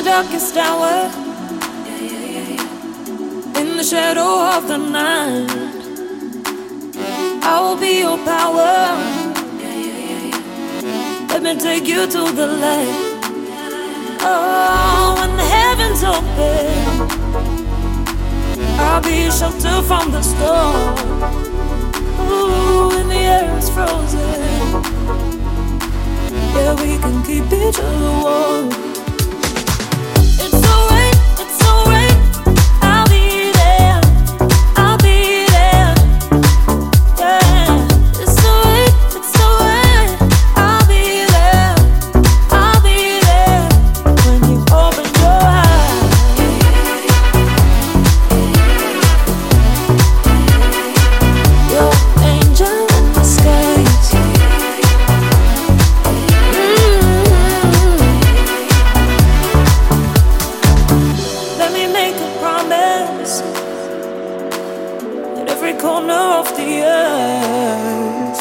darkest hour, in the shadow of the night, I will be your power. Let me take you to the light. Oh, when the heavens open, I'll be your shelter from the storm. Ooh, when the air is frozen, yeah, we can keep each other warm. Every corner of the earth.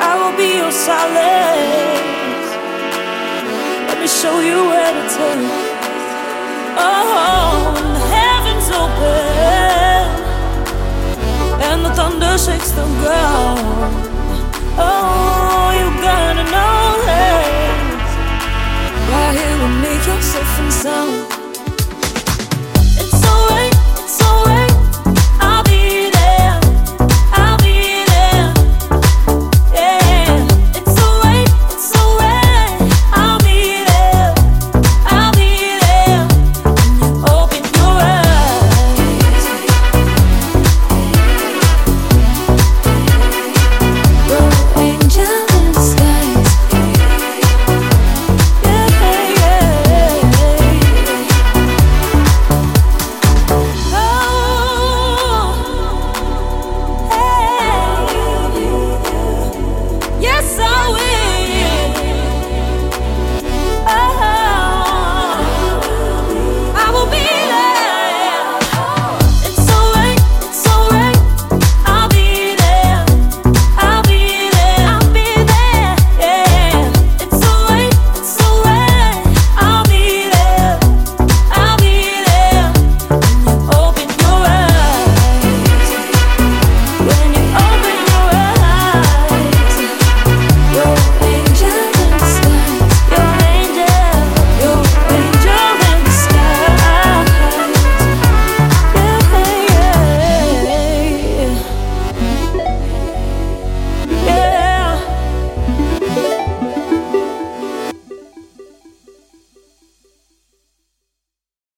I will be your solace. Let me show you where to turn. Oh, when the heavens open and the thunder shakes the ground. Oh,